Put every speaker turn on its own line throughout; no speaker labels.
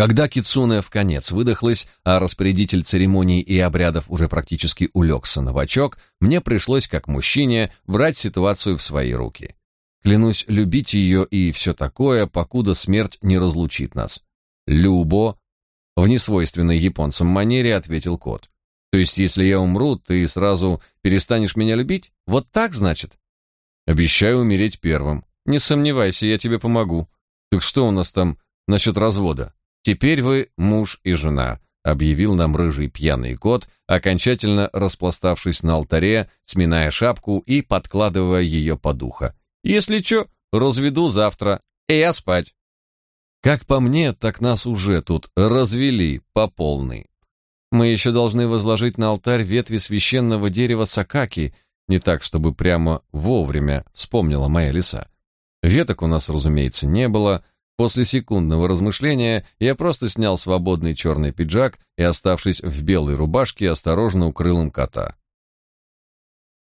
Когда кицуне в конец выдохлась, а распорядитель церемоний и обрядов уже практически улегся на бочок, мне пришлось, как мужчине, брать ситуацию в свои руки. Клянусь любить ее и все такое, покуда смерть не разлучит нас. «Любо», — в несвойственной японцам манере ответил кот. «То есть, если я умру, ты сразу перестанешь меня любить? Вот так, значит?» «Обещаю умереть первым. Не сомневайся, я тебе помогу. Так что у нас там насчет развода?» «Теперь вы муж и жена», — объявил нам рыжий пьяный кот, окончательно распластавшись на алтаре, сминая шапку и подкладывая ее под ухо. «Если что, разведу завтра, и я спать». Как по мне, так нас уже тут развели по полной. Мы еще должны возложить на алтарь ветви священного дерева сакаки, не так, чтобы прямо вовремя вспомнила моя лиса. Веток у нас, разумеется, не было, После секундного размышления я просто снял свободный черный пиджак и, оставшись в белой рубашке, осторожно укрыл им кота.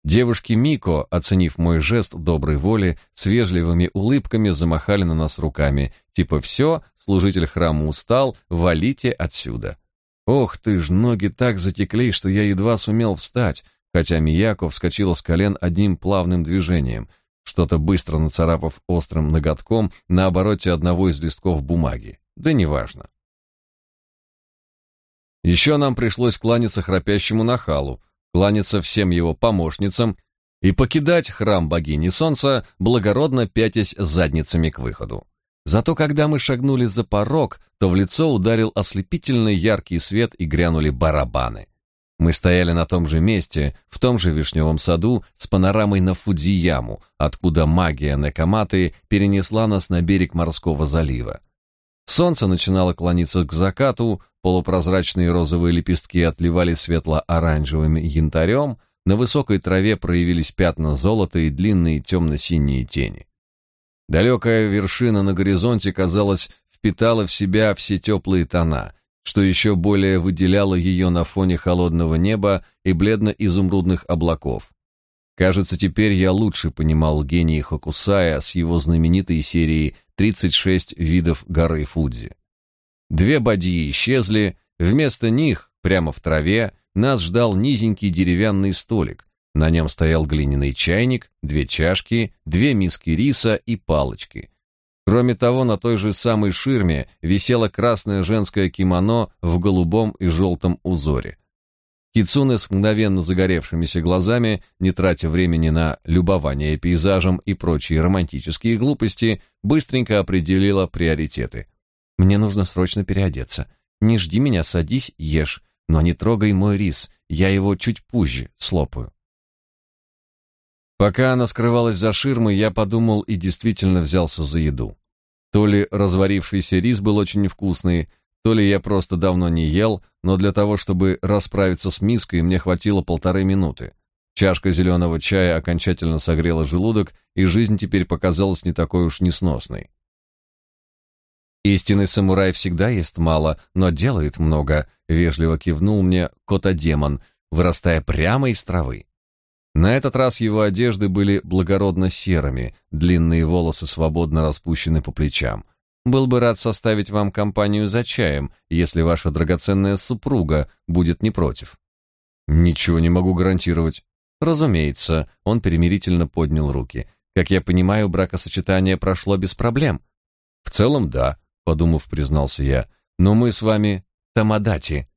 Девушки Мико, оценив мой жест доброй воли, с вежливыми улыбками замахали на нас руками, типа «все, служитель храма устал, валите отсюда». Ох ты ж, ноги так затекли, что я едва сумел встать, хотя Мияко вскочила с колен одним плавным движением, что-то быстро нацарапав острым ноготком на обороте одного из листков бумаги. Да неважно. Еще нам пришлось кланяться храпящему нахалу, кланяться всем его помощницам и покидать храм богини солнца, благородно пятясь задницами к выходу. Зато когда мы шагнули за порог, то в лицо ударил ослепительный яркий свет и грянули барабаны. Мы стояли на том же месте, в том же вишневом саду, с панорамой на Фудзияму, откуда магия Некаматы перенесла нас на берег морского залива. Солнце начинало клониться к закату, полупрозрачные розовые лепестки отливали светло-оранжевым янтарем, на высокой траве проявились пятна золота и длинные темно-синие тени. Далекая вершина на горизонте, казалось, впитала в себя все теплые тона, что еще более выделяло ее на фоне холодного неба и бледно-изумрудных облаков. Кажется, теперь я лучше понимал гений Хокусая с его знаменитой серией «36 видов горы Фудзи». Две бадьи исчезли, вместо них, прямо в траве, нас ждал низенький деревянный столик. На нем стоял глиняный чайник, две чашки, две миски риса и палочки. Кроме того, на той же самой ширме висело красное женское кимоно в голубом и желтом узоре. Кицуне с мгновенно загоревшимися глазами, не тратя времени на любование пейзажем и прочие романтические глупости, быстренько определила приоритеты. «Мне нужно срочно переодеться. Не жди меня, садись, ешь, но не трогай мой рис, я его чуть позже слопаю». Пока она скрывалась за ширмой, я подумал и действительно взялся за еду. То ли разварившийся рис был очень вкусный, то ли я просто давно не ел, но для того, чтобы расправиться с миской, мне хватило полторы минуты. Чашка зеленого чая окончательно согрела желудок, и жизнь теперь показалась не такой уж несносной. «Истинный самурай всегда ест мало, но делает много», — вежливо кивнул мне кота-демон, вырастая прямо из травы. На этот раз его одежды были благородно серыми, длинные волосы свободно распущены по плечам. Был бы рад составить вам компанию за чаем, если ваша драгоценная супруга будет не против. Ничего не могу гарантировать. Разумеется, он примирительно поднял руки. Как я понимаю, бракосочетание прошло без проблем. В целом, да, подумав, признался я. Но мы с вами тамадати.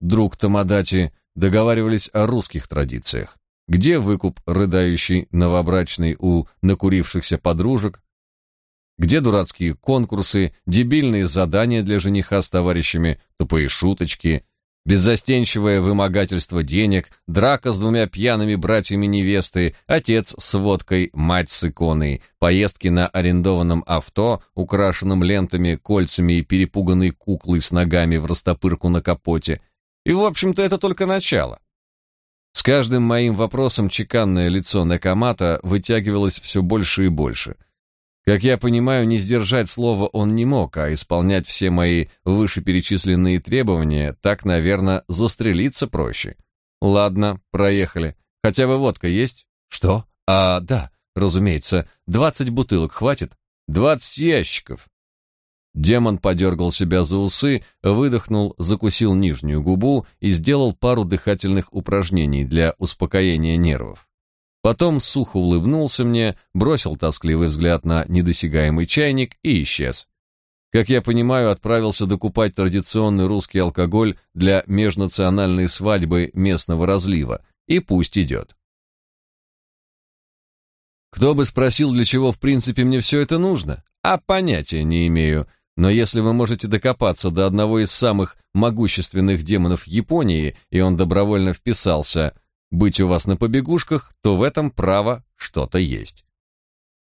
Друг тамадати договаривались о русских традициях. Где выкуп рыдающий новобрачный у накурившихся подружек? Где дурацкие конкурсы, дебильные задания для жениха с товарищами, тупые шуточки, беззастенчивое вымогательство денег, драка с двумя пьяными братьями невесты, отец с водкой, мать с иконой, поездки на арендованном авто, украшенном лентами, кольцами и перепуганной куклой с ногами в растопырку на капоте. И, в общем-то, это только начало. С каждым моим вопросом чеканное лицо Накамата вытягивалось все больше и больше. Как я понимаю, не сдержать слова он не мог, а исполнять все мои вышеперечисленные требования, так, наверное, застрелиться проще. Ладно, проехали. Хотя бы водка есть? Что? А, да, разумеется. Двадцать бутылок хватит? Двадцать ящиков. Демон подергал себя за усы, выдохнул, закусил нижнюю губу и сделал пару дыхательных упражнений для успокоения нервов. Потом сухо улыбнулся мне, бросил тоскливый взгляд на недосягаемый чайник и исчез. Как я понимаю, отправился докупать традиционный русский алкоголь для межнациональной свадьбы местного разлива, и пусть идет. Кто бы спросил, для чего в принципе мне все это нужно? А понятия не имею. Но если вы можете докопаться до одного из самых могущественных демонов Японии, и он добровольно вписался быть у вас на побегушках, то в этом право что-то есть.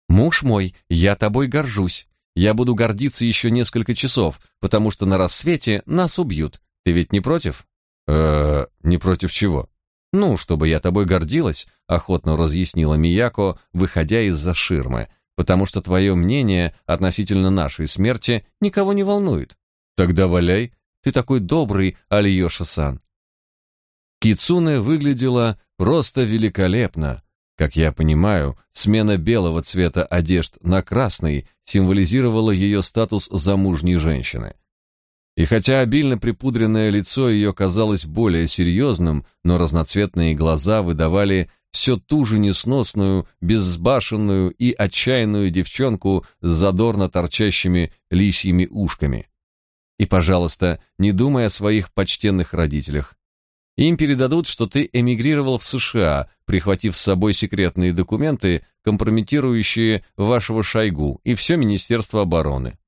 Муж мой, я тобой горжусь. Я буду гордиться еще несколько часов, потому что на рассвете нас убьют. Ты ведь не против? Э, не против чего? Ну, чтобы я тобой гордилась, охотно разъяснила Мияко, выходя из-за ширмы, потому что твое мнение относительно нашей смерти никого не волнует. Тогда валяй, ты такой добрый, Алиёша-сан. Кицуне выглядела просто великолепно, как я понимаю, смена белого цвета одежд на красный символизировала ее статус замужней женщины. И хотя обильно припудренное лицо ее казалось более серьезным, но разноцветные глаза выдавали все ту же несносную, безбашенную и отчаянную девчонку с задорно торчащими лисьими ушками. И, пожалуйста, не думай о своих почтенных родителях. Им передадут, что ты эмигрировал в США, прихватив с собой секретные документы, компрометирующие вашего Шойгу и все Министерство обороны.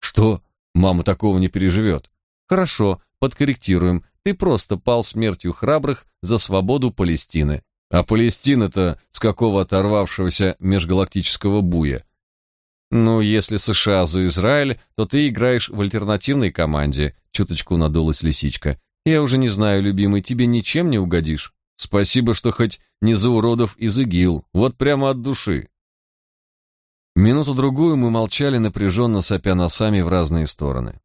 Что? Мама такого не переживет. Хорошо, подкорректируем. Ты просто пал смертью храбрых за свободу Палестины. А Палестина-то с какого оторвавшегося межгалактического буя? Ну, если США за Израиль, то ты играешь в альтернативной команде, чуточку надулась лисичка. Я уже не знаю, любимый, тебе ничем не угодишь. Спасибо, что хоть не за уродов из ИГИЛ, вот прямо от души. Минуту-другую мы молчали, напряженно сопя носами в разные стороны.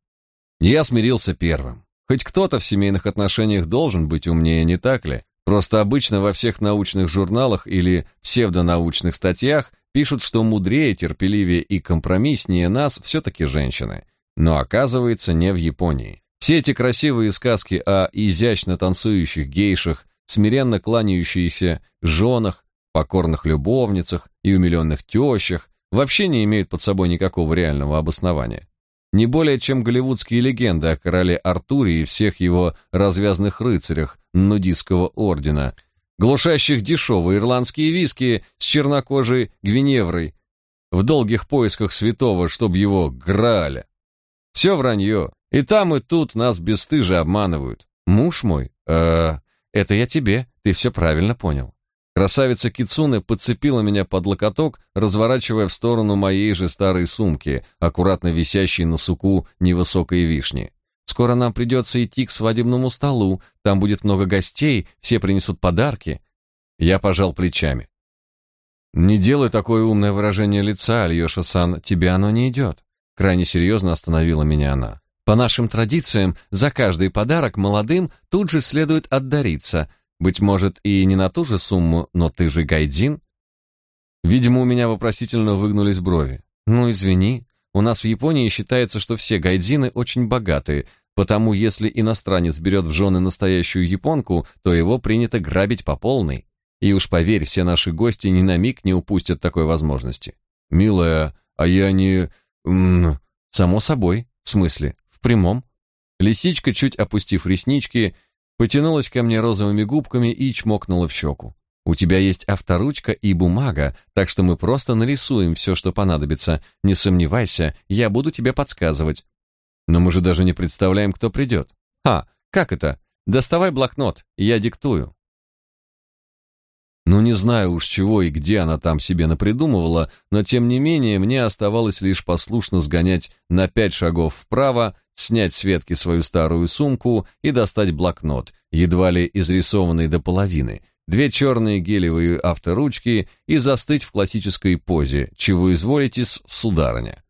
Я смирился первым. Хоть кто-то в семейных отношениях должен быть умнее, не так ли? Просто обычно во всех научных журналах или псевдонаучных статьях пишут, что мудрее, терпеливее и компромисснее нас все-таки женщины. Но оказывается, не в Японии. Все эти красивые сказки о изящно танцующих гейшах, смиренно кланяющихся женах, покорных любовницах и умиленных тещах вообще не имеют под собой никакого реального обоснования. Не более чем голливудские легенды о короле Артуре и всех его развязных рыцарях нудистского ордена, глушащих дешевые ирландские виски с чернокожей Гвиневрой, в долгих поисках святого, чтоб его граля. Все вранье, и там, и тут нас бесстыже обманывают. Муж мой, э, это я тебе, ты все правильно понял. Красавица Кицуне подцепила меня под локоток, разворачивая в сторону моей же старой сумки, аккуратно висящей на суку невысокой вишни. Скоро нам придется идти к свадебному столу, там будет много гостей, все принесут подарки. Я пожал плечами. Не делай такое умное выражение лица, Альёша-сан, тебе оно не идет. Крайне серьезно остановила меня она. По нашим традициям, за каждый подарок молодым тут же следует отдариться. Быть может, и не на ту же сумму, но ты же гайдзин. Видимо, у меня вопросительно выгнулись брови. Ну, извини, у нас в Японии считается, что все гайдзины очень богатые, потому если иностранец берет в жены настоящую японку, то его принято грабить по полной. И уж поверь, все наши гости ни на миг не упустят такой возможности. Милая, а я не... М -м, само собой. В смысле? прямом. Лисичка, чуть опустив реснички, потянулась ко мне розовыми губками и чмокнула в щеку. У тебя есть авторучка и бумага, так что мы просто нарисуем все, что понадобится. Не сомневайся, я буду тебе подсказывать. Но мы же даже не представляем, кто придет. А, как это? Доставай блокнот, я диктую. Ну не знаю уж чего и где она там себе напридумывала, но тем не менее мне оставалось лишь послушно сгонять на пять шагов вправо, снять с ветки свою старую сумку и достать блокнот, едва ли изрисованный до половины, две черные гелевые авторучки и застыть в классической позе, чего изволите, сударыня.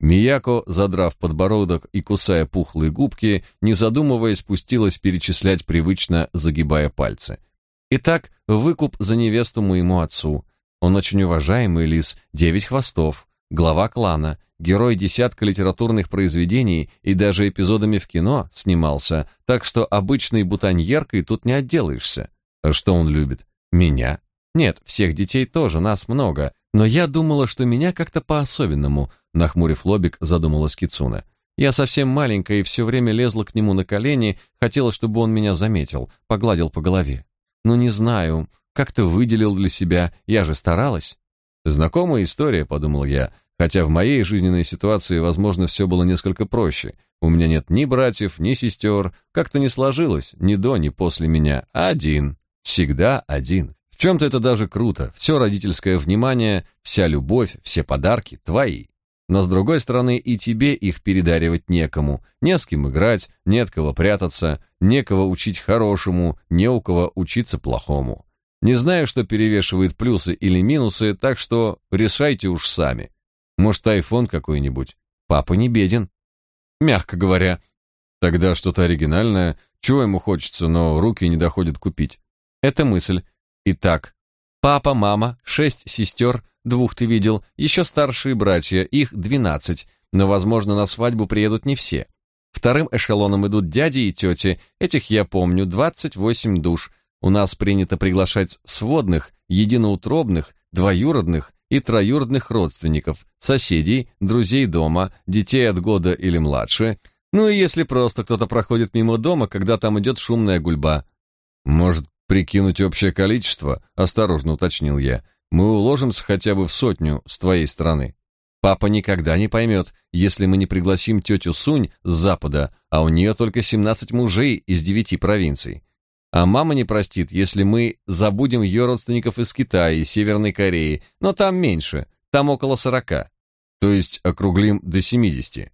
Мияко, задрав подбородок и кусая пухлые губки, не задумываясь, спустилась перечислять привычно, загибая пальцы — Итак, выкуп за невесту моему отцу. Он очень уважаемый лис, девять хвостов, глава клана, герой десятка литературных произведений и даже эпизодами в кино снимался, так что обычной бутоньеркой тут не отделаешься. Что он любит? Меня? Нет, всех детей тоже, нас много, но я думала, что меня как-то по-особенному, нахмурив лобик, задумалась Кицуна. Я совсем маленькая и все время лезла к нему на колени, хотела, чтобы он меня заметил, погладил по голове. Ну не знаю, как-то выделил для себя, я же старалась. Знакомая история, подумал я, хотя в моей жизненной ситуации, возможно, все было несколько проще. У меня нет ни братьев, ни сестер, как-то не сложилось, ни до, ни после меня. Один, всегда один. В чем-то это даже круто. Все родительское внимание, вся любовь, все подарки твои. Но с другой стороны, и тебе их передаривать некому. Не с кем играть, не от кого прятаться, некого учить хорошему, не у кого учиться плохому. Не знаю, что перевешивает плюсы или минусы, так что решайте уж сами. Может, айфон какой-нибудь? Папа не беден. Мягко говоря. Тогда что-то оригинальное, чего ему хочется, но руки не доходят купить. Это мысль. Итак, папа, мама, шесть сестер, двух ты видел, еще старшие братья, их двенадцать, но, возможно, на свадьбу приедут не все. Вторым эшелоном идут дяди и тети, этих я помню, двадцать восемь душ, у нас принято приглашать сводных, единоутробных, двоюродных и троюродных родственников, соседей, друзей дома, детей от года или младше. Ну и если просто кто-то проходит мимо дома, когда там идет шумная гульба. Может, прикинуть общее количество? Осторожно уточнил я. Мы уложимся хотя бы в сотню с твоей стороны. Папа никогда не поймет, если мы не пригласим тетю Сунь с запада, а у нее только 17 мужей из девяти провинций. А мама не простит, если мы забудем ее родственников из Китая и Северной Кореи, но там меньше, там около сорока. То есть округлим до семидесяти.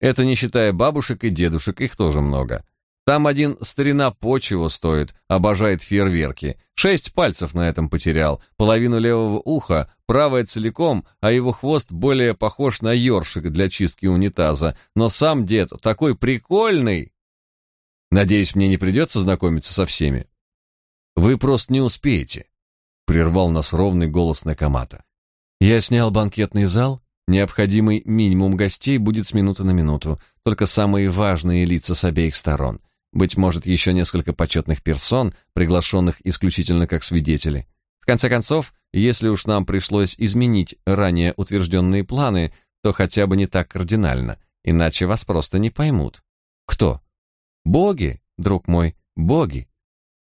Это не считая бабушек и дедушек, их тоже много. Там один старина почего стоит, обожает фейерверки. Шесть пальцев на этом потерял, половину левого уха, правое целиком, а его хвост более похож на ёршик для чистки унитаза. Но сам дед такой прикольный, Надеюсь, мне не придется знакомиться со всеми. Вы просто не успеете, прервал нас ровный голос Накамата. Я снял банкетный зал, необходимый минимум гостей будет с минуты на минуту, только самые важные лица с обеих сторон. Быть может, еще несколько почетных персон, приглашенных исключительно как свидетели. В конце концов, если уж нам пришлось изменить ранее утвержденные планы, то хотя бы не так кардинально, иначе вас просто не поймут. Кто? Боги, друг мой, боги.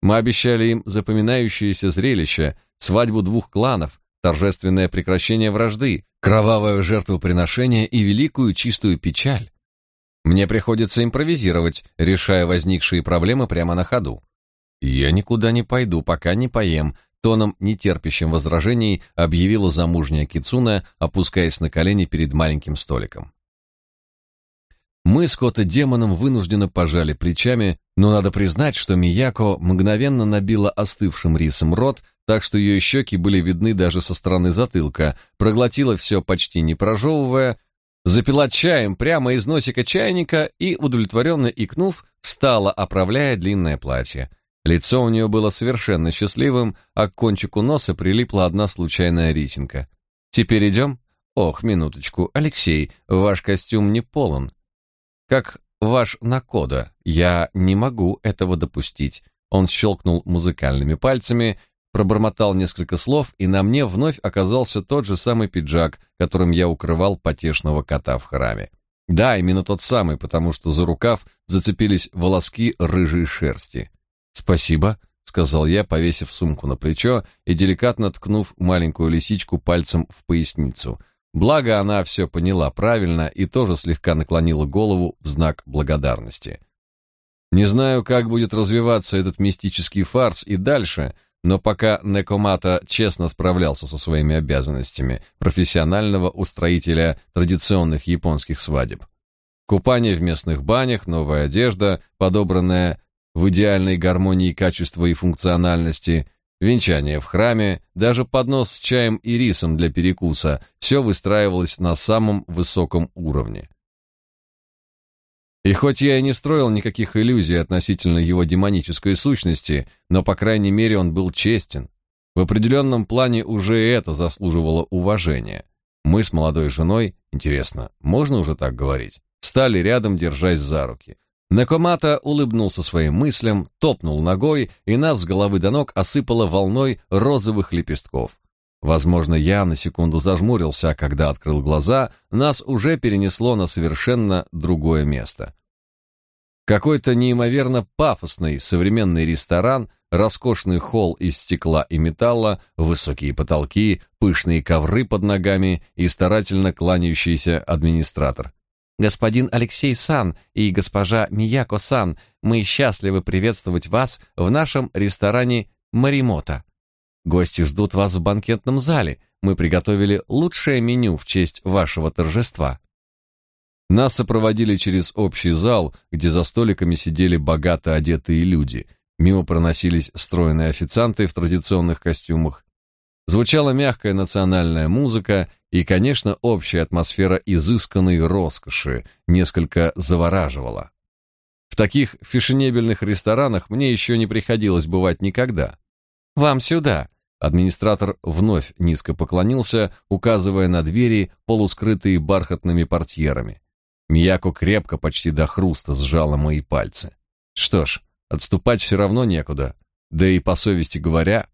Мы обещали им запоминающееся зрелище, свадьбу двух кланов, торжественное прекращение вражды, кровавое жертвоприношение и великую чистую печаль. Мне приходится импровизировать, решая возникшие проблемы прямо на ходу. Я никуда не пойду, пока не поем, тоном нетерпящим возражений объявила замужняя Кицуна, опускаясь на колени перед маленьким столиком. Мы с Кота-демоном вынужденно пожали плечами, но надо признать, что Мияко мгновенно набила остывшим рисом рот, так что ее щеки были видны даже со стороны затылка, проглотила все почти не прожевывая, запила чаем прямо из носика чайника и, удовлетворенно икнув, встала, оправляя длинное платье. Лицо у нее было совершенно счастливым, а к кончику носа прилипла одна случайная рисинка. «Теперь идем?» «Ох, минуточку, Алексей, ваш костюм не полон как ваш Накода. Я не могу этого допустить. Он щелкнул музыкальными пальцами, пробормотал несколько слов, и на мне вновь оказался тот же самый пиджак, которым я укрывал потешного кота в храме. Да, именно тот самый, потому что за рукав зацепились волоски рыжей шерсти. «Спасибо», — сказал я, повесив сумку на плечо и деликатно ткнув маленькую лисичку пальцем в поясницу — Благо она все поняла правильно и тоже слегка наклонила голову в знак благодарности. Не знаю, как будет развиваться этот мистический фарс и дальше, но пока Некомата честно справлялся со своими обязанностями профессионального устроителя традиционных японских свадеб. Купание в местных банях, новая одежда, подобранная в идеальной гармонии качества и функциональности, Венчание в храме, даже поднос с чаем и рисом для перекуса – все выстраивалось на самом высоком уровне. И хоть я и не строил никаких иллюзий относительно его демонической сущности, но, по крайней мере, он был честен. В определенном плане уже это заслуживало уважения. Мы с молодой женой Интересно, можно уже так говорить? Стали рядом, держась за руки. Накомата улыбнулся своим мыслям, топнул ногой, и нас с головы до ног осыпало волной розовых лепестков. Возможно, я на секунду зажмурился, а когда открыл глаза, нас уже перенесло на совершенно другое место. Какой-то неимоверно пафосный современный ресторан, роскошный холл из стекла и металла, высокие потолки, пышные ковры под ногами и старательно кланяющийся администратор. Господин Алексей Сан и госпожа Мияко Сан, мы счастливы приветствовать вас в нашем ресторане Маримота. Гости ждут вас в банкетном зале. Мы приготовили лучшее меню в честь вашего торжества. Нас сопроводили через общий зал, где за столиками сидели богато одетые люди. Мимо проносились стройные официанты в традиционных костюмах. Звучала мягкая национальная музыка, и, конечно, общая атмосфера изысканной роскоши несколько завораживала. В таких фешенебельных ресторанах мне еще не приходилось бывать никогда. «Вам сюда!» Администратор вновь низко поклонился, указывая на двери, полускрытые бархатными портьерами. Мияко крепко, почти до хруста, сжала мои пальцы. Что ж, отступать все равно некуда. Да и по совести говоря,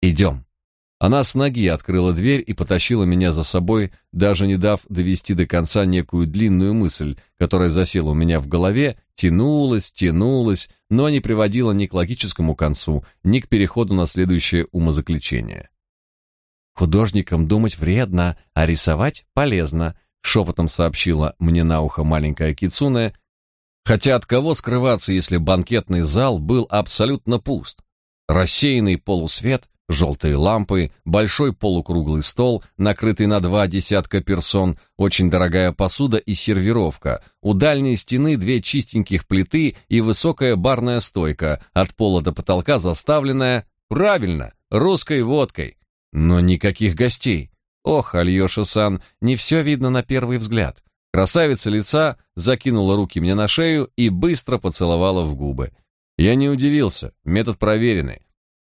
идем. Она с ноги открыла дверь и потащила меня за собой, даже не дав довести до конца некую длинную мысль, которая засела у меня в голове, тянулась, тянулась, но не приводила ни к логическому концу, ни к переходу на следующее умозаключение. Художникам думать вредно, а рисовать полезно, шепотом сообщила мне на ухо маленькая кицуне, хотя от кого скрываться, если банкетный зал был абсолютно пуст. Рассеянный полусвет Желтые лампы, большой полукруглый стол, накрытый на два десятка персон, очень дорогая посуда и сервировка. У дальней стены две чистеньких плиты и высокая барная стойка, от пола до потолка заставленная, правильно, русской водкой. Но никаких гостей. Ох, Альёша-сан, не все видно на первый взгляд. Красавица лица закинула руки мне на шею и быстро поцеловала в губы. Я не удивился, метод проверенный.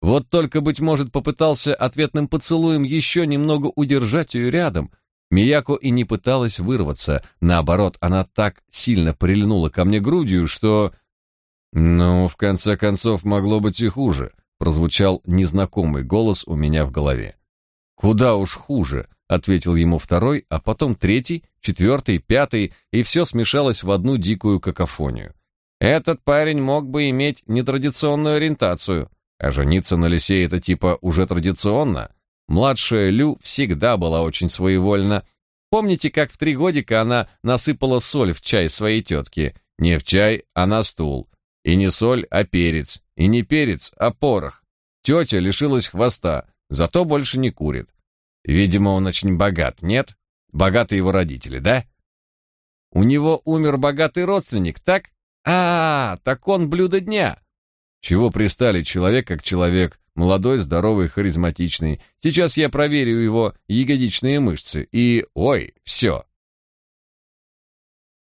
Вот только, быть может, попытался ответным поцелуем еще немного удержать ее рядом. Мияко и не пыталась вырваться, наоборот, она так сильно прильнула ко мне грудью, что... «Ну, в конце концов, могло быть и хуже», — прозвучал незнакомый голос у меня в голове. «Куда уж хуже», — ответил ему второй, а потом третий, четвертый, пятый, и все смешалось в одну дикую какофонию. «Этот парень мог бы иметь нетрадиционную ориентацию», а жениться на Лисе это типа уже традиционно. Младшая Лю всегда была очень своевольна. Помните, как в три годика она насыпала соль в чай своей тетки? Не в чай, а на стул. И не соль, а перец. И не перец, а порох. Тетя лишилась хвоста, зато больше не курит. Видимо, он очень богат, нет? Богатые его родители, да? У него умер богатый родственник, так? А, -а, -а так он блюдо дня. Чего пристали человек как человек, молодой, здоровый, харизматичный. Сейчас я проверю его ягодичные мышцы и... Ой, все.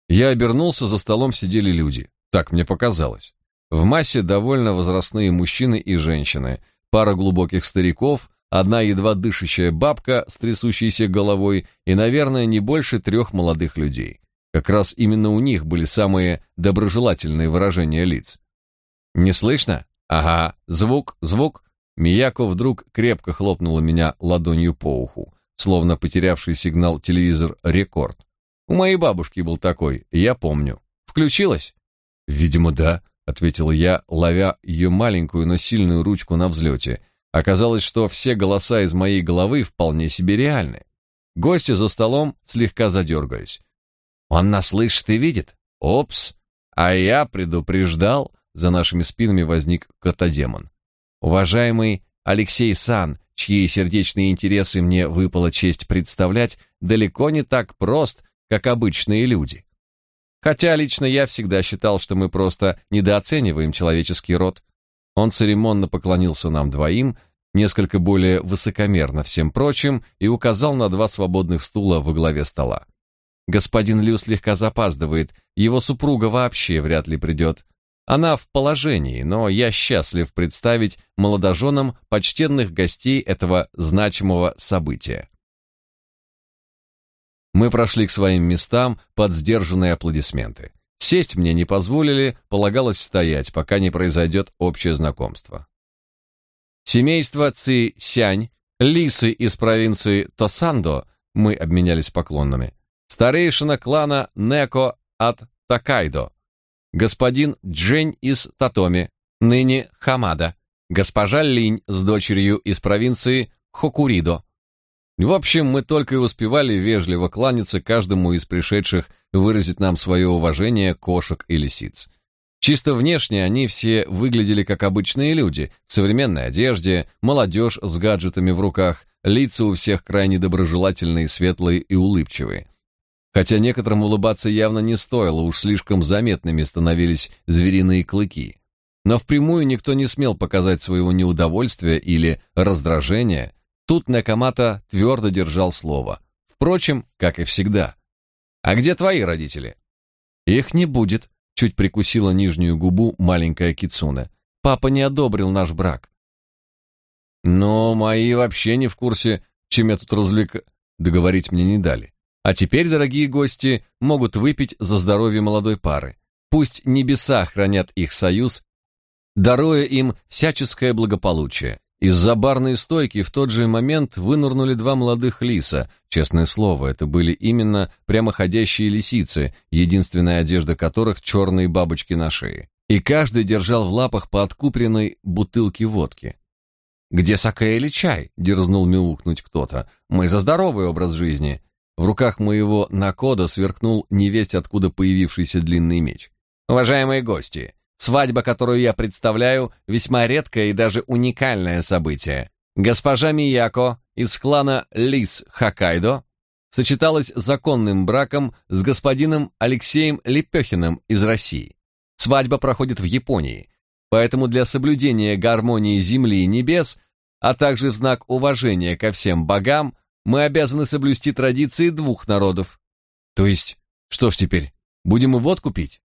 Я обернулся, за столом сидели люди. Так мне показалось. В массе довольно возрастные мужчины и женщины, пара глубоких стариков, одна едва дышащая бабка с трясущейся головой и, наверное, не больше трех молодых людей. Как раз именно у них были самые доброжелательные выражения лиц. «Не слышно? Ага, звук, звук!» Мияко вдруг крепко хлопнула меня ладонью по уху, словно потерявший сигнал телевизор рекорд. У моей бабушки был такой, я помню. Включилась? Видимо, да, ответил я, ловя ее маленькую, но сильную ручку на взлете. Оказалось, что все голоса из моей головы вполне себе реальны. Гости за столом слегка задергались. Он нас слышит и видит. Опс, а я предупреждал. За нашими спинами возник котодемон. Уважаемый Алексей Сан, чьи сердечные интересы мне выпала честь представлять, далеко не так прост, как обычные люди. Хотя лично я всегда считал, что мы просто недооцениваем человеческий род. Он церемонно поклонился нам двоим, несколько более высокомерно всем прочим, и указал на два свободных стула во главе стола. Господин Лю слегка запаздывает, его супруга вообще вряд ли придет. Она в положении, но я счастлив представить молодоженам почтенных гостей этого значимого события. Мы прошли к своим местам под сдержанные аплодисменты. Сесть мне не позволили, полагалось стоять, пока не произойдет общее знакомство. Семейство Ци Сянь, лисы из провинции Тосандо, мы обменялись поклонами. Старейшина клана Неко от Такайдо. Господин Джень из Татоми, ныне Хамада. Госпожа Линь с дочерью из провинции Хокуридо. В общем, мы только и успевали вежливо кланяться каждому из пришедших выразить нам свое уважение кошек и лисиц. Чисто внешне они все выглядели как обычные люди, в современной одежде, молодежь с гаджетами в руках, лица у всех крайне доброжелательные, светлые и улыбчивые. Хотя некоторым улыбаться явно не стоило, уж слишком заметными становились звериные клыки. Но впрямую никто не смел показать своего неудовольствия или раздражения, Тут Накамата твердо держал слово. Впрочем, как и всегда. «А где твои родители?» «Их не будет», — чуть прикусила нижнюю губу маленькая Кицуна. «Папа не одобрил наш брак». «Но мои вообще не в курсе, чем я тут развлек...» Договорить мне не дали. А теперь, дорогие гости, могут выпить за здоровье молодой пары. Пусть небеса хранят их союз, даруя им всяческое благополучие. Из-за барной стойки в тот же момент вынырнули два молодых лиса. Честное слово, это были именно прямоходящие лисицы, единственная одежда которых черные бабочки на шее. И каждый держал в лапах по откупленной бутылке водки. «Где саке или чай?» — дерзнул мяукнуть кто-то. «Мы за здоровый образ жизни». В руках моего накода сверкнул невесть откуда появившийся длинный меч. «Уважаемые гости, Свадьба, которую я представляю, весьма редкое и даже уникальное событие. Госпожа Мияко из клана Лис Хоккайдо сочеталась законным браком с господином Алексеем Лепехиным из России. Свадьба проходит в Японии, поэтому для соблюдения гармонии земли и небес, а также в знак уважения ко всем богам, мы обязаны соблюсти традиции двух народов. То есть, что ж теперь, будем и водку пить?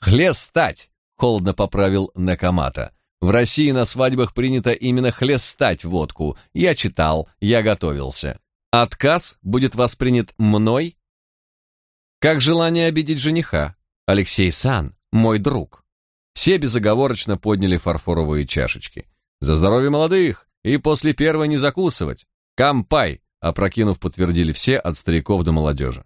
Хлестать! холодно поправил Накамата. В России на свадьбах принято именно хлестать водку. Я читал, я готовился. Отказ будет воспринят мной как желание обидеть жениха. Алексей Сан, мой друг. Все безоговорочно подняли фарфоровые чашечки. За здоровье молодых и после первой не закусывать. Кампай, опрокинув, подтвердили все от стариков до молодежи.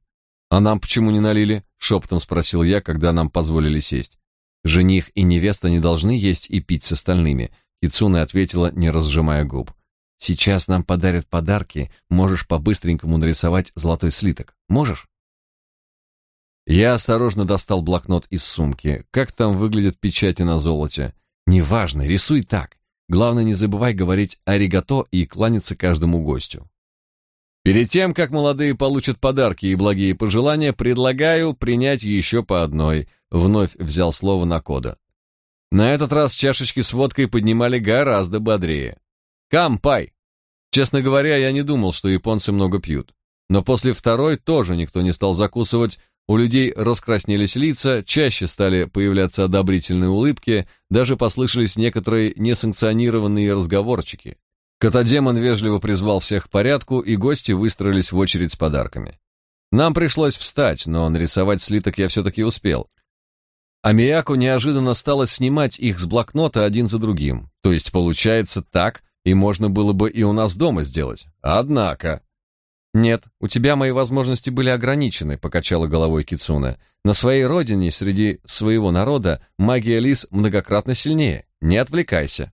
А нам почему не налили? шепотом спросил я, когда нам позволили сесть. Жених и невеста не должны есть и пить с остальными, Кицуна ответила, не разжимая губ. Сейчас нам подарят подарки, можешь по-быстренькому нарисовать золотой слиток. Можешь? Я осторожно достал блокнот из сумки. Как там выглядят печати на золоте? Неважно, рисуй так. Главное, не забывай говорить аригато и кланяться каждому гостю. Перед тем, как молодые получат подарки и благие пожелания, предлагаю принять еще по одной. Вновь взял слово на кода. На этот раз чашечки с водкой поднимали гораздо бодрее. Кампай! Честно говоря, я не думал, что японцы много пьют. Но после второй тоже никто не стал закусывать, у людей раскраснелись лица, чаще стали появляться одобрительные улыбки, даже послышались некоторые несанкционированные разговорчики. Котодемон вежливо призвал всех к порядку, и гости выстроились в очередь с подарками. Нам пришлось встать, но нарисовать слиток я все-таки успел. А Мияко неожиданно стала снимать их с блокнота один за другим. То есть, получается, так, и можно было бы и у нас дома сделать. Однако... «Нет, у тебя мои возможности были ограничены», — покачала головой Кицуна. «На своей родине, среди своего народа, магия лис многократно сильнее. Не отвлекайся».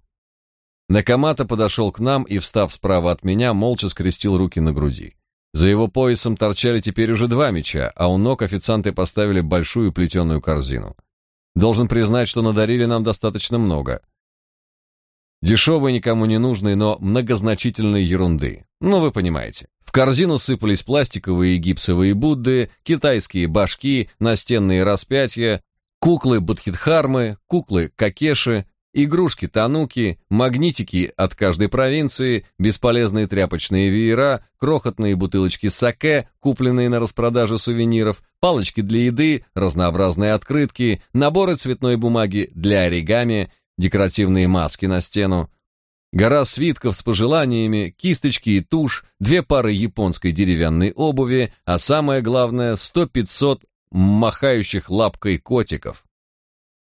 Накамата подошел к нам и, встав справа от меня, молча скрестил руки на груди. За его поясом торчали теперь уже два меча, а у ног официанты поставили большую плетеную корзину. Должен признать, что надарили нам достаточно много. Дешевой, никому не нужной, но многозначительной ерунды. Ну, вы понимаете. В корзину сыпались пластиковые и гипсовые Будды, китайские башки, настенные распятия, куклы Бодхидхармы, куклы Какеши, игрушки Тануки, магнитики от каждой провинции, бесполезные тряпочные веера, крохотные бутылочки саке, купленные на распродаже сувениров, палочки для еды, разнообразные открытки, наборы цветной бумаги для оригами, декоративные маски на стену. Гора свитков с пожеланиями, кисточки и тушь, две пары японской деревянной обуви, а самое главное, сто-пятьсот махающих лапкой котиков.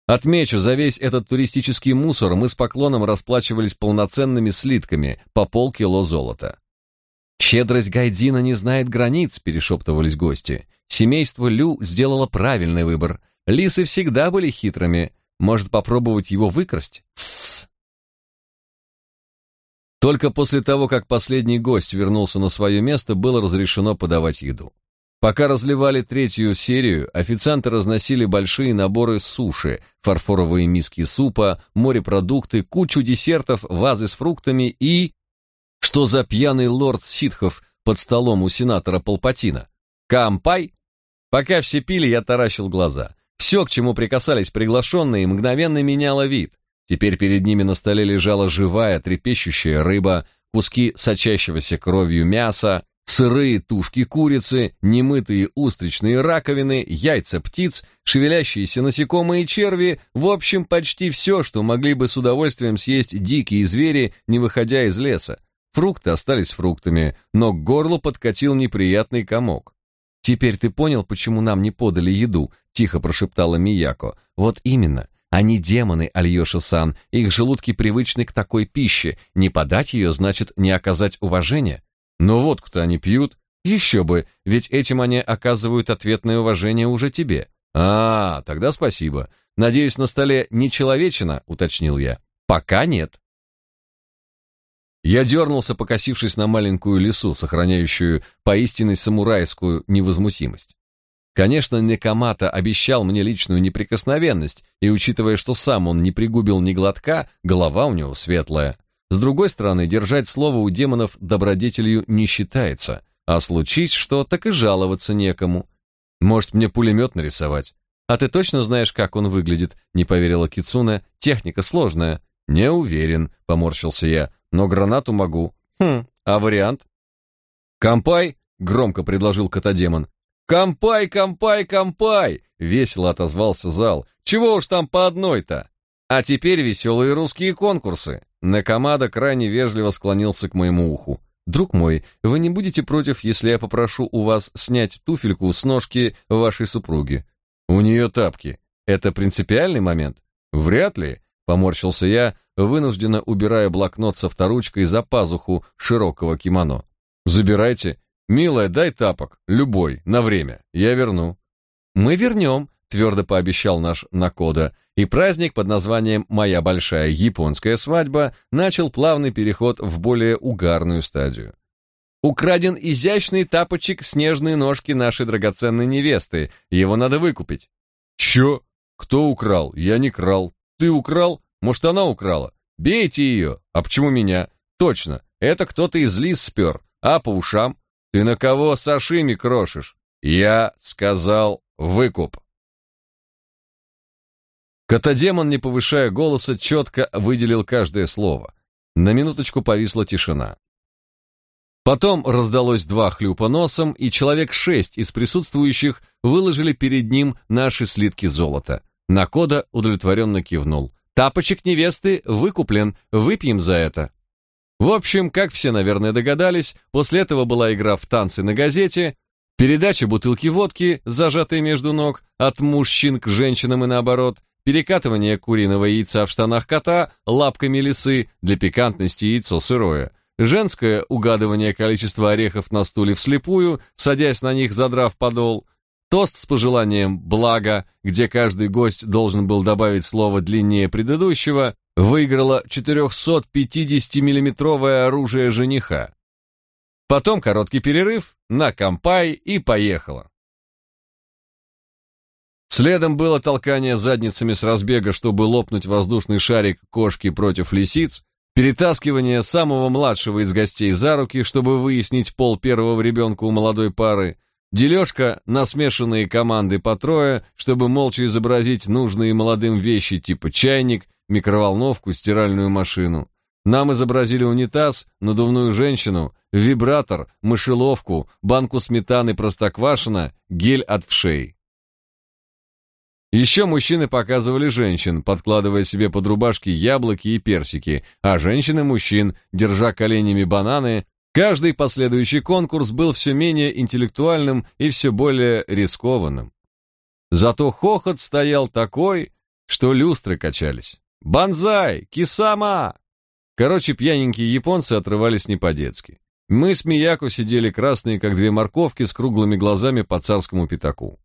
Отмечу, за весь этот туристический мусор мы с поклоном расплачивались полноценными слитками по полкило золота. «Щедрость Гайдина не знает границ», — перешептывались гости. «Семейство Лю сделало правильный выбор. Лисы всегда были хитрыми. Может попробовать его выкрасть?» Тссс. Только после того, как последний гость вернулся на свое место, было разрешено подавать еду. Пока разливали третью серию, официанты разносили большие наборы суши, фарфоровые миски супа, морепродукты, кучу десертов, вазы с фруктами и... Что за пьяный лорд ситхов под столом у сенатора Палпатина? Кампай? Пока все пили, я таращил глаза. Все, к чему прикасались приглашенные, мгновенно меняло вид. Теперь перед ними на столе лежала живая, трепещущая рыба, куски сочащегося кровью мяса, сырые тушки курицы, немытые устричные раковины, яйца птиц, шевелящиеся насекомые и черви, в общем, почти все, что могли бы с удовольствием съесть дикие звери, не выходя из леса. Фрукты остались фруктами, но к горлу подкатил неприятный комок. «Теперь ты понял, почему нам не подали еду?» — тихо прошептала Мияко. «Вот именно. Они демоны, Альёша-сан. Их желудки привычны к такой пище. Не подать ее значит не оказать уважения. Но водку-то они пьют. Еще бы, ведь этим они оказывают ответное уважение уже тебе. А, тогда спасибо. Надеюсь, на столе не человечина, уточнил я. Пока нет. Я дернулся, покосившись на маленькую лису, сохраняющую поистине самурайскую невозмутимость. Конечно, Некомата обещал мне личную неприкосновенность, и учитывая, что сам он не пригубил ни глотка, голова у него светлая. С другой стороны, держать слово у демонов добродетелью не считается, а случись что, так и жаловаться некому. Может, мне пулемет нарисовать? А ты точно знаешь, как он выглядит? Не поверила Кицуна. Техника сложная. Не уверен, поморщился я но гранату могу. Хм, а вариант? Кампай, громко предложил котодемон. Кампай, кампай, кампай, весело отозвался зал. Чего уж там по одной-то? А теперь веселые русские конкурсы. Накамада крайне вежливо склонился к моему уху. Друг мой, вы не будете против, если я попрошу у вас снять туфельку с ножки вашей супруги? У нее тапки. Это принципиальный момент? Вряд ли, поморщился я, вынужденно убирая блокнот со вторучкой за пазуху широкого кимоно. «Забирайте. Милая, дай тапок. Любой. На время. Я верну». «Мы вернем», — твердо пообещал наш Накода, и праздник под названием «Моя большая японская свадьба» начал плавный переход в более угарную стадию. Украден изящный тапочек снежной ножки нашей драгоценной невесты. Его надо выкупить. Чё? Кто украл? Я не крал. Ты украл? Может, она украла? Бейте ее! А почему меня? Точно, это кто-то из лис спер. А по ушам? Ты на кого сашими крошишь? Я сказал выкуп. Котодемон, не повышая голоса, четко выделил каждое слово. На минуточку повисла тишина. Потом раздалось два хлюпа носом, и человек шесть из присутствующих выложили перед ним наши слитки золота. Накода удовлетворенно кивнул. Тапочек невесты выкуплен, выпьем за это. В общем, как все, наверное, догадались, после этого была игра в танцы на газете, передача бутылки водки, зажатой между ног, от мужчин к женщинам и наоборот, перекатывание куриного яйца в штанах кота лапками лисы, для пикантности яйцо сырое, женское угадывание количества орехов на стуле вслепую, садясь на них, задрав подол, Тост с пожеланием «блага», где каждый гость должен был добавить слово длиннее предыдущего, выиграло 450-миллиметровое оружие жениха. Потом короткий перерыв, на компай и поехало. Следом было толкание задницами с разбега, чтобы лопнуть воздушный шарик кошки против лисиц, перетаскивание самого младшего из гостей за руки, чтобы выяснить пол первого ребенка у молодой пары, Дележка на смешанные команды по трое, чтобы молча изобразить нужные молодым вещи типа чайник, микроволновку, стиральную машину. Нам изобразили унитаз, надувную женщину, вибратор, мышеловку, банку сметаны простоквашино, гель от вшей. Еще мужчины показывали женщин, подкладывая себе под рубашки яблоки и персики, а женщины мужчин, держа коленями бананы. Каждый последующий конкурс был все менее интеллектуальным и все более рискованным. Зато хохот стоял такой, что люстры качались. «Бонзай! Кисама!» Короче, пьяненькие японцы отрывались не по-детски. Мы с Мияко сидели красные, как две морковки, с круглыми глазами по царскому пятаку.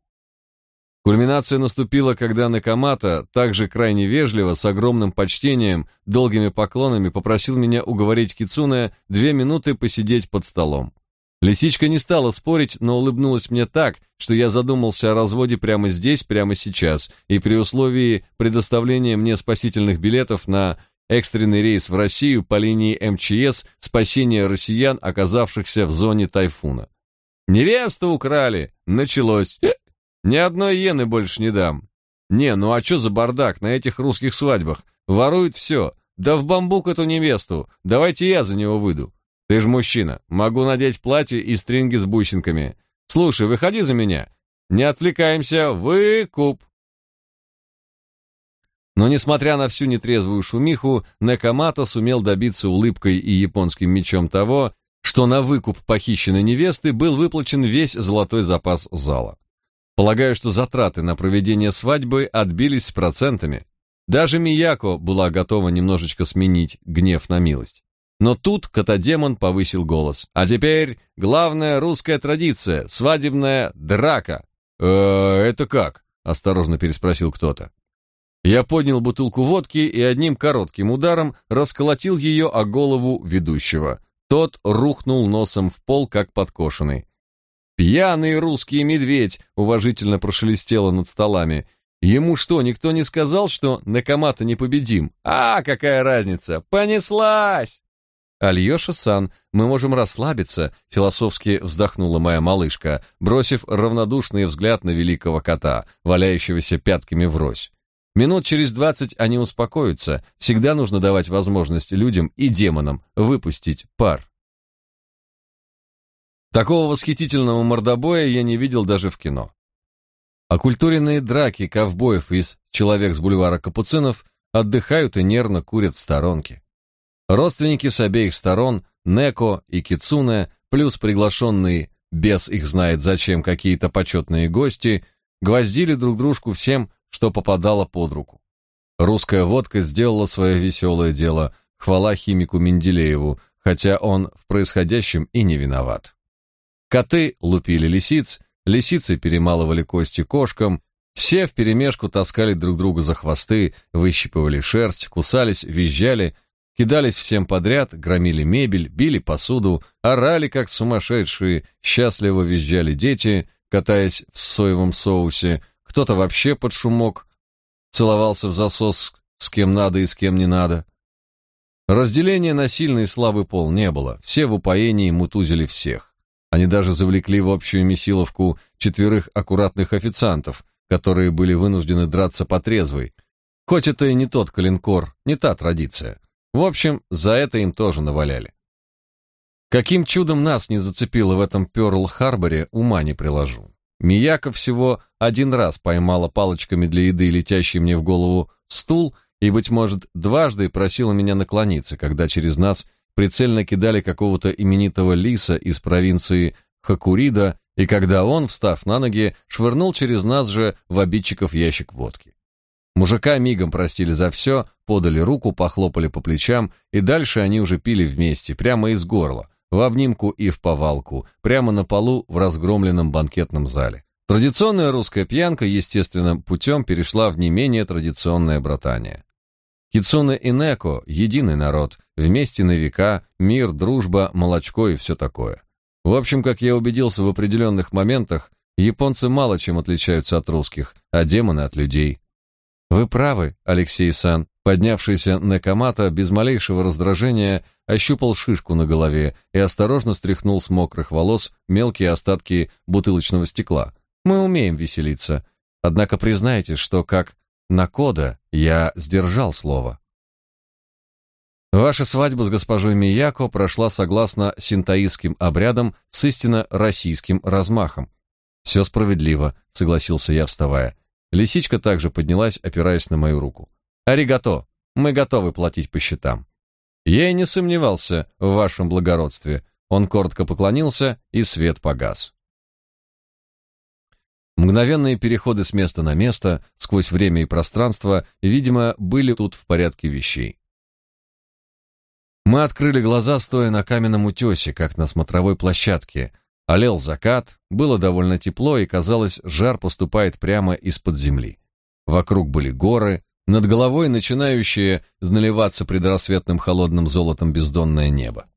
Кульминация наступила, когда Накамата, также крайне вежливо, с огромным почтением, долгими поклонами попросил меня уговорить Кицуне две минуты посидеть под столом. Лисичка не стала спорить, но улыбнулась мне так, что я задумался о разводе прямо здесь, прямо сейчас, и при условии предоставления мне спасительных билетов на экстренный рейс в Россию по линии МЧС спасения россиян, оказавшихся в зоне тайфуна. «Невесту украли!» Началось. Ни одной иены больше не дам. Не, ну а что за бардак на этих русских свадьбах? Воруют все. Да в бамбук эту невесту. Давайте я за него выйду. Ты ж мужчина. Могу надеть платье и стринги с бусинками. Слушай, выходи за меня. Не отвлекаемся. Выкуп. Но несмотря на всю нетрезвую шумиху, Некамато сумел добиться улыбкой и японским мечом того, что на выкуп похищенной невесты был выплачен весь золотой запас зала. Полагаю, что затраты на проведение свадьбы отбились с процентами. Даже Мияко была готова немножечко сменить гнев на милость. Но тут Котодемон повысил голос. А теперь главная русская традиция свадебная драка. Э, это как? осторожно переспросил кто-то. Я поднял бутылку водки и одним коротким ударом расколотил ее о голову ведущего. Тот рухнул носом в пол, как подкошенный. «Пьяный русский медведь!» — уважительно прошелестело над столами. «Ему что, никто не сказал, что Накамата непобедим? А, какая разница! Понеслась!» «Альёша-сан, мы можем расслабиться», — философски вздохнула моя малышка, бросив равнодушный взгляд на великого кота, валяющегося пятками врозь. Минут через двадцать они успокоятся, всегда нужно давать возможность людям и демонам выпустить пар. Такого восхитительного мордобоя я не видел даже в кино. Окультуренные драки ковбоев из «Человек с бульвара Капуцинов» отдыхают и нервно курят в сторонке. Родственники с обеих сторон, Неко и Кицуне, плюс приглашенные, без их знает зачем, какие-то почетные гости, гвоздили друг дружку всем, что попадало под руку. Русская водка сделала свое веселое дело, хвала химику Менделееву, хотя он в происходящем и не виноват. Коты лупили лисиц, лисицы перемалывали кости кошкам, все вперемешку таскали друг друга за хвосты, выщипывали шерсть, кусались, визжали, кидались всем подряд, громили мебель, били посуду, орали как сумасшедшие, счастливо визжали дети, катаясь в соевом соусе, кто-то вообще под шумок целовался в засос с кем надо и с кем не надо. Разделения на сильный и слабый пол не было, все в упоении мутузили всех. Они даже завлекли в общую месиловку четверых аккуратных официантов, которые были вынуждены драться по трезвой. Хоть это и не тот калинкор, не та традиция. В общем, за это им тоже наваляли. Каким чудом нас не зацепило в этом Пёрл-Харборе, ума не приложу. Мияка всего один раз поймала палочками для еды летящий мне в голову стул и, быть может, дважды просила меня наклониться, когда через нас прицельно кидали какого-то именитого лиса из провинции Хакурида, и когда он, встав на ноги, швырнул через нас же в обидчиков ящик водки. Мужика мигом простили за все, подали руку, похлопали по плечам, и дальше они уже пили вместе, прямо из горла, в обнимку и в повалку, прямо на полу в разгромленном банкетном зале. Традиционная русская пьянка естественным путем перешла в не менее традиционное братание. Кицуне и Неко — единый народ, вместе на века, мир, дружба, молочко и все такое. В общем, как я убедился в определенных моментах, японцы мало чем отличаются от русских, а демоны от людей. Вы правы, Алексей-сан. Поднявшийся Некамата без малейшего раздражения ощупал шишку на голове и осторожно стряхнул с мокрых волос мелкие остатки бутылочного стекла. Мы умеем веселиться. Однако признайте, что как на кода я сдержал слово. Ваша свадьба с госпожой Мияко прошла согласно синтоистским обрядам с истинно российским размахом. «Все справедливо, согласился я, вставая. Лисичка также поднялась, опираясь на мою руку. «Аригато, мы готовы платить по счетам». Я и не сомневался в вашем благородстве. Он коротко поклонился, и свет погас. Мгновенные переходы с места на место, сквозь время и пространство, видимо, были тут в порядке вещей. Мы открыли глаза, стоя на каменном утесе, как на смотровой площадке. Олел закат, было довольно тепло, и, казалось, жар поступает прямо из-под земли. Вокруг были горы, над головой начинающее наливаться предрассветным холодным золотом бездонное небо.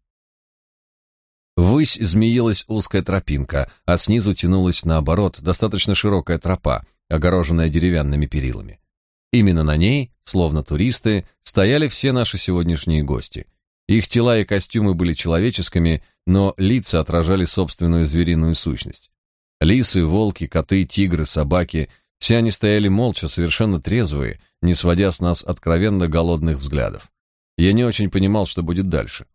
Ввысь змеилась узкая тропинка, а снизу тянулась, наоборот, достаточно широкая тропа, огороженная деревянными перилами. Именно на ней, словно туристы, стояли все наши сегодняшние гости. Их тела и костюмы были человеческими, но лица отражали собственную звериную сущность. Лисы, волки, коты, тигры, собаки — все они стояли молча, совершенно трезвые, не сводя с нас откровенно голодных взглядов. Я не очень понимал, что будет дальше.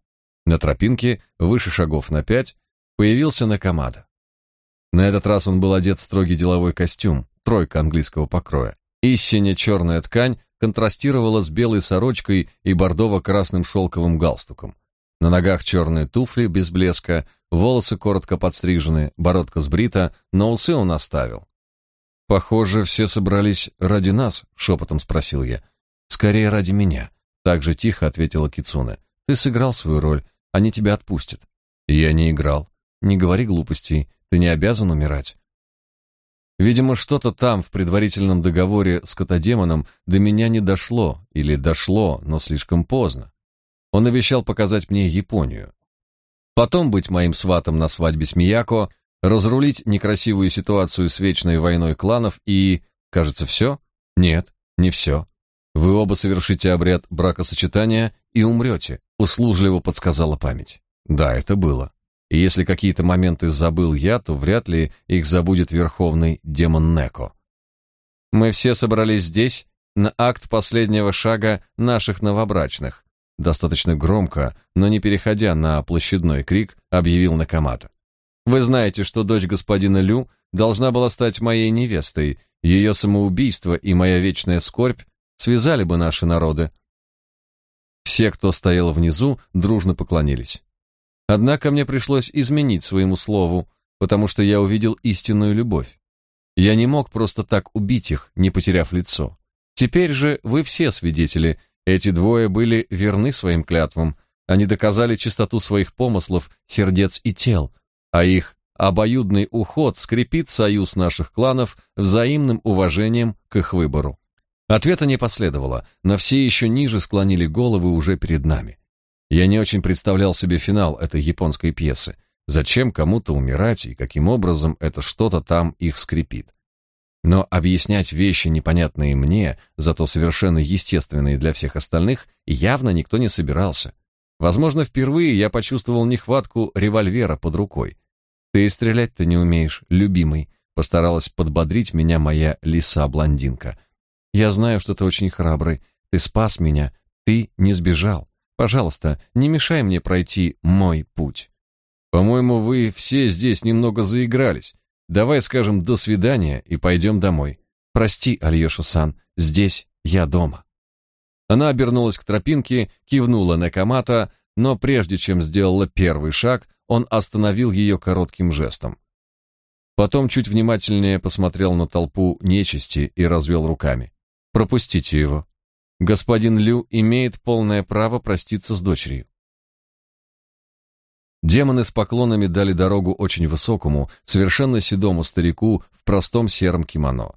На тропинке, выше шагов на пять, появился Накамада. На этот раз он был одет в строгий деловой костюм, тройка английского покроя. И сине-черная ткань контрастировала с белой сорочкой и бордово-красным шелковым галстуком. На ногах черные туфли без блеска, волосы коротко подстрижены, бородка сбрита, но усы он оставил. «Похоже, все собрались ради нас», — шепотом спросил я. «Скорее ради меня», — так же тихо ответила Кицуне. «Ты сыграл свою роль, они тебя отпустят». «Я не играл. Не говори глупостей, ты не обязан умирать». Видимо, что-то там в предварительном договоре с котодемоном до меня не дошло, или дошло, но слишком поздно. Он обещал показать мне Японию. Потом быть моим сватом на свадьбе с Мияко, разрулить некрасивую ситуацию с вечной войной кланов и, кажется, все? Нет, не все. Вы оба совершите обряд бракосочетания и умрете, услужливо подсказала память. Да, это было. И если какие-то моменты забыл я, то вряд ли их забудет верховный демон Неко. Мы все собрались здесь на акт последнего шага наших новобрачных. Достаточно громко, но не переходя на площадной крик, объявил Накамата. Вы знаете, что дочь господина Лю должна была стать моей невестой. Ее самоубийство и моя вечная скорбь связали бы наши народы. Все, кто стоял внизу, дружно поклонились. Однако мне пришлось изменить своему слову, потому что я увидел истинную любовь. Я не мог просто так убить их, не потеряв лицо. Теперь же вы все свидетели, эти двое были верны своим клятвам, они доказали чистоту своих помыслов, сердец и тел, а их обоюдный уход скрепит союз наших кланов взаимным уважением к их выбору. Ответа не последовало, но все еще ниже склонили головы уже перед нами. Я не очень представлял себе финал этой японской пьесы. Зачем кому-то умирать и каким образом это что-то там их скрепит. Но объяснять вещи, непонятные мне, зато совершенно естественные для всех остальных, явно никто не собирался. Возможно, впервые я почувствовал нехватку револьвера под рукой. «Ты стрелять-то не умеешь, любимый», — постаралась подбодрить меня моя лиса-блондинка. «Я знаю, что ты очень храбрый. Ты спас меня. Ты не сбежал. Пожалуйста, не мешай мне пройти мой путь». «По-моему, вы все здесь немного заигрались. Давай скажем «до свидания» и пойдем домой. Прости, Альёша-сан, здесь я дома». Она обернулась к тропинке, кивнула на Камата, но прежде чем сделала первый шаг, он остановил ее коротким жестом. Потом чуть внимательнее посмотрел на толпу нечисти и развел руками. «Пропустите его. Господин Лю имеет полное право проститься с дочерью». Демоны с поклонами дали дорогу очень высокому, совершенно седому старику в простом сером кимоно.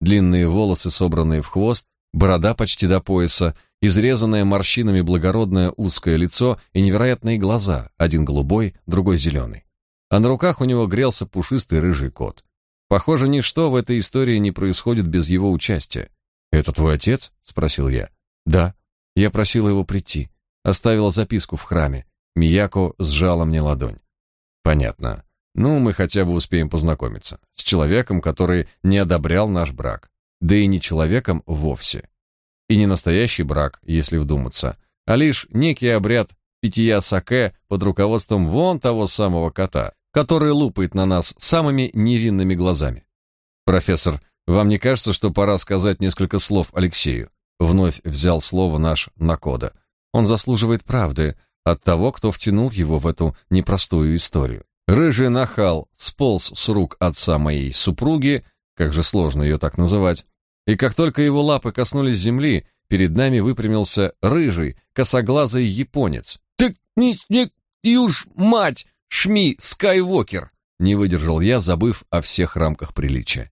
Длинные волосы, собранные в хвост, борода почти до пояса, изрезанное морщинами благородное узкое лицо и невероятные глаза, один голубой, другой зеленый. А на руках у него грелся пушистый рыжий кот. Похоже, ничто в этой истории не происходит без его участия. «Это твой отец?» — спросил я. «Да». Я просила его прийти. Оставила записку в храме. Мияко сжала мне ладонь. «Понятно. Ну, мы хотя бы успеем познакомиться. С человеком, который не одобрял наш брак да и не человеком вовсе. И не настоящий брак, если вдуматься, а лишь некий обряд питья саке под руководством вон того самого кота, который лупает на нас самыми невинными глазами. Профессор, вам не кажется, что пора сказать несколько слов Алексею? Вновь взял слово наш Накода. Он заслуживает правды от того, кто втянул его в эту непростую историю. Рыжий нахал сполз с рук отца моей супруги, как же сложно ее так называть, и как только его лапы коснулись земли, перед нами выпрямился рыжий, косоглазый японец. «Ты не, не, юж, мать, шми, Скайвокер!» Не выдержал я, забыв о всех рамках приличия.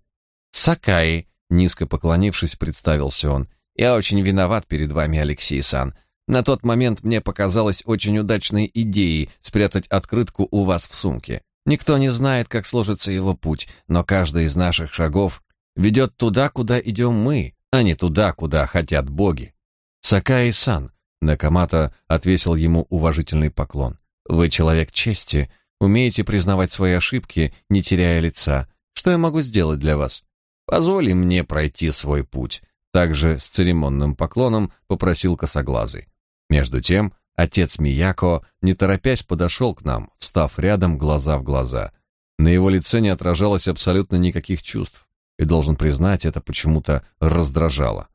«Сакаи», — низко поклонившись, представился он. «Я очень виноват перед вами, Алексей-сан. На тот момент мне показалось очень удачной идеей спрятать открытку у вас в сумке. Никто не знает, как сложится его путь, но каждый из наших шагов ведет туда, куда идем мы, а не туда, куда хотят боги. Сакаи-сан, Накамата отвесил ему уважительный поклон. Вы человек чести, умеете признавать свои ошибки, не теряя лица. Что я могу сделать для вас? Позволь мне пройти свой путь. Также с церемонным поклоном попросил косоглазый. Между тем, отец Мияко, не торопясь, подошел к нам, встав рядом глаза в глаза. На его лице не отражалось абсолютно никаких чувств, и должен признать, это почему-то раздражало.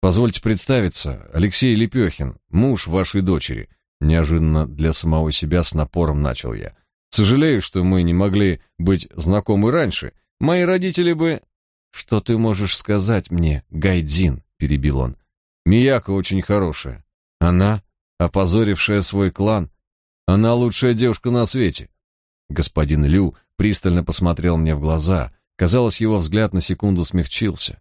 Позвольте представиться, Алексей Лепехин, муж вашей дочери. Неожиданно для самого себя с напором начал я. Сожалею, что мы не могли быть знакомы раньше. Мои родители бы Что ты можешь сказать мне, Гайдзин? перебил он. Мияка очень хорошая. Она, опозорившая свой клан, она лучшая девушка на свете. Господин Лю пристально посмотрел мне в глаза. Казалось, его взгляд на секунду смягчился.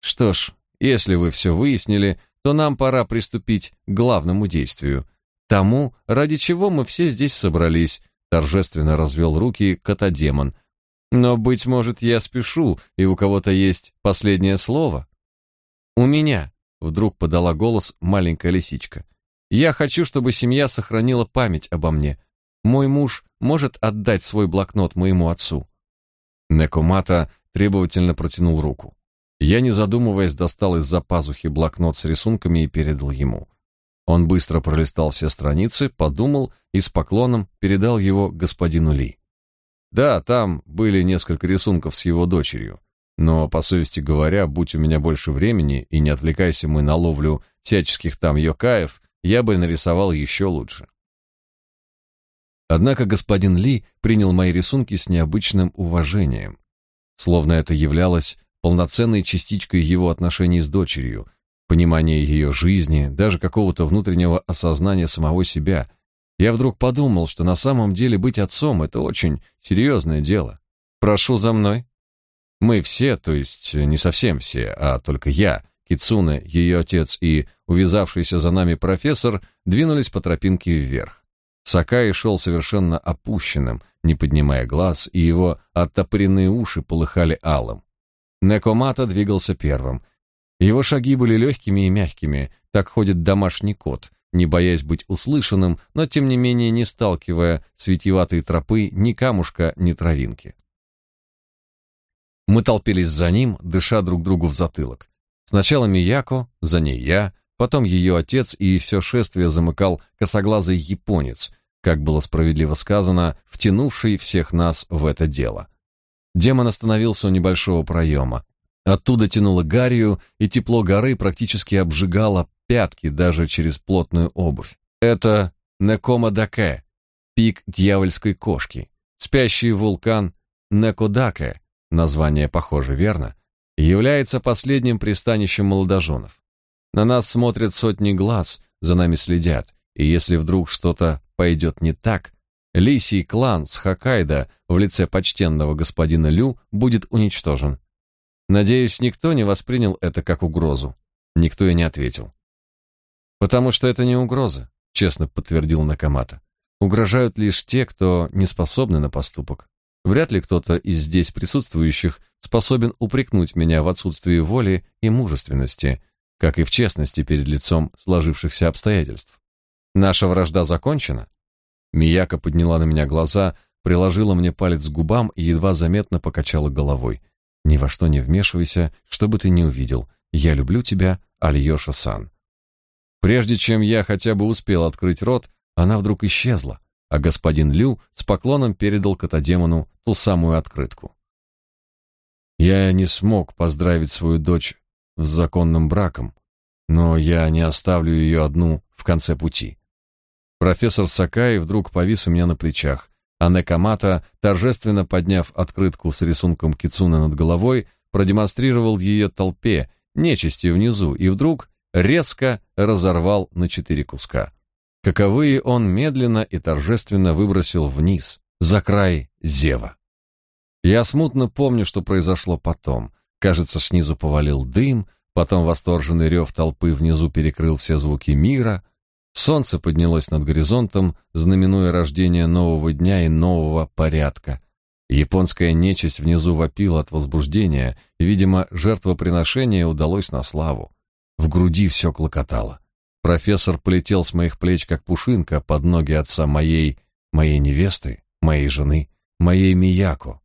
Что ж, если вы все выяснили, то нам пора приступить к главному действию. Тому, ради чего мы все здесь собрались, торжественно развел руки кота-демон. Но, быть может, я спешу, и у кого-то есть последнее слово? У меня, Вдруг подала голос маленькая лисичка. Я хочу, чтобы семья сохранила память обо мне. Мой муж может отдать свой блокнот моему отцу. Некомата требовательно протянул руку. Я, не задумываясь, достал из-за пазухи блокнот с рисунками и передал ему. Он быстро пролистал все страницы, подумал и с поклоном передал его господину Ли. Да, там были несколько рисунков с его дочерью. Но, по совести говоря, будь у меня больше времени и не отвлекайся мы на ловлю всяческих там йокаев, я бы нарисовал еще лучше. Однако господин Ли принял мои рисунки с необычным уважением, словно это являлось полноценной частичкой его отношений с дочерью, понимания ее жизни, даже какого-то внутреннего осознания самого себя. Я вдруг подумал, что на самом деле быть отцом — это очень серьезное дело. «Прошу за мной», мы все, то есть не совсем все, а только я, Кицуне, ее отец и увязавшийся за нами профессор двинулись по тропинке вверх. Сакаи шел совершенно опущенным, не поднимая глаз, и его оттопыренные уши полыхали алым. Некомата двигался первым. Его шаги были легкими и мягкими, так ходит домашний кот, не боясь быть услышанным, но тем не менее не сталкивая с витиеватой тропы ни камушка, ни травинки. Мы толпились за ним, дыша друг другу в затылок. Сначала Мияко, за ней я, потом ее отец, и все шествие замыкал косоглазый японец, как было справедливо сказано, втянувший всех нас в это дело. Демон остановился у небольшого проема. Оттуда тянуло гарью, и тепло горы практически обжигало пятки даже через плотную обувь. Это Некома-Даке, пик дьявольской кошки, спящий вулкан Некодаке, название похоже, верно, является последним пристанищем молодоженов. На нас смотрят сотни глаз, за нами следят, и если вдруг что-то пойдет не так, лисий клан с Хоккайдо в лице почтенного господина Лю будет уничтожен. Надеюсь, никто не воспринял это как угрозу. Никто и не ответил. Потому что это не угроза, честно подтвердил Накамата. Угрожают лишь те, кто не способны на поступок. Вряд ли кто-то из здесь присутствующих способен упрекнуть меня в отсутствии воли и мужественности, как и в честности перед лицом сложившихся обстоятельств. Наша вражда закончена? Мияка подняла на меня глаза, приложила мне палец к губам и едва заметно покачала головой. Ни во что не вмешивайся, что бы ты ни увидел. Я люблю тебя, Альёша-сан. Прежде чем я хотя бы успел открыть рот, она вдруг исчезла а господин Лю с поклоном передал котодемону ту самую открытку. Я не смог поздравить свою дочь с законным браком, но я не оставлю ее одну в конце пути. Профессор Сакай вдруг повис у меня на плечах, а Некамата, торжественно подняв открытку с рисунком кицуны над головой, продемонстрировал ее толпе, нечисти внизу, и вдруг резко разорвал на четыре куска. Каковые он медленно и торжественно выбросил вниз, за край зева. Я смутно помню, что произошло потом. Кажется, снизу повалил дым, потом восторженный рев толпы внизу перекрыл все звуки мира. Солнце поднялось над горизонтом, знаменуя рождение нового дня и нового порядка. Японская нечисть внизу вопила от возбуждения, видимо, жертвоприношение удалось на славу. В груди все клокотало. Профессор полетел с моих плеч, как пушинка, под ноги отца моей, моей невесты, моей жены, моей Мияко.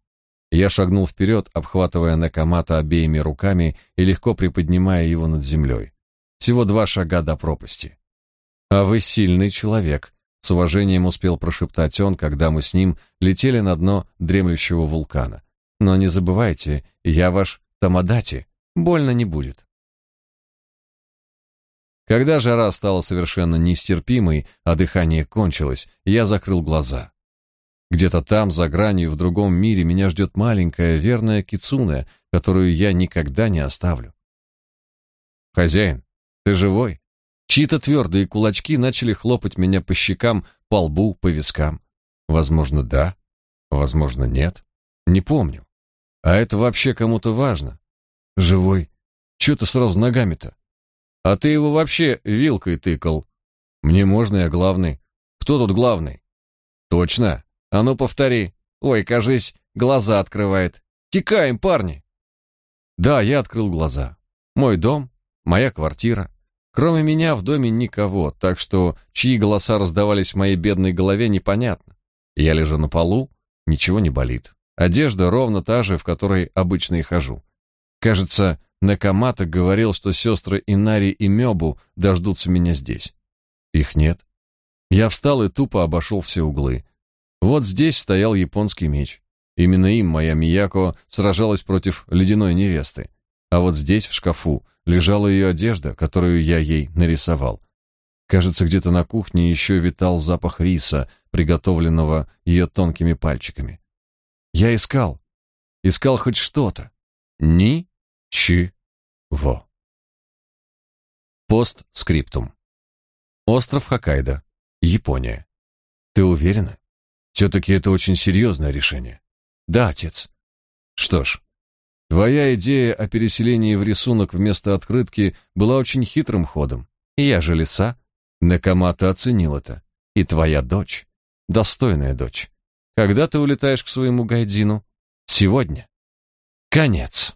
Я шагнул вперед, обхватывая Накамата обеими руками и легко приподнимая его над землей. Всего два шага до пропасти. «А вы сильный человек», — с уважением успел прошептать он, когда мы с ним летели на дно дремлющего вулкана. «Но не забывайте, я ваш Тамадати, больно не будет». Когда жара стала совершенно нестерпимой, а дыхание кончилось, я закрыл глаза. Где-то там, за гранью, в другом мире, меня ждет маленькая, верная кицуне, которую я никогда не оставлю. «Хозяин, ты живой?» Чьи-то твердые кулачки начали хлопать меня по щекам, по лбу, по вискам. Возможно, да, возможно, нет. Не помню. А это вообще кому-то важно. Живой. Чего ты сразу ногами-то? А ты его вообще вилкой тыкал. Мне можно, я главный. Кто тут главный? Точно. А ну повтори. Ой, кажись, глаза открывает. Текаем, парни. Да, я открыл глаза. Мой дом, моя квартира. Кроме меня в доме никого, так что чьи голоса раздавались в моей бедной голове, непонятно. Я лежу на полу, ничего не болит. Одежда ровно та же, в которой обычно и хожу. Кажется, Накамата говорил, что сестры Инари и Мёбу дождутся меня здесь. Их нет. Я встал и тупо обошел все углы. Вот здесь стоял японский меч. Именно им моя Мияко сражалась против ледяной невесты. А вот здесь, в шкафу, лежала ее одежда, которую я ей нарисовал. Кажется, где-то на кухне еще витал запах риса, приготовленного ее тонкими пальчиками. Я искал. Искал хоть что-то. Ни-чи-во. Постскриптум. Остров Хоккайдо, Япония. Ты уверена? Все-таки это очень серьезное решение. Да, отец. Что ж, твоя идея о переселении в рисунок вместо открытки была очень хитрым ходом. Я же лиса. Накамата оценил это. И твоя дочь. Достойная дочь. Когда ты улетаешь к своему гайдзину? Сегодня. Конец.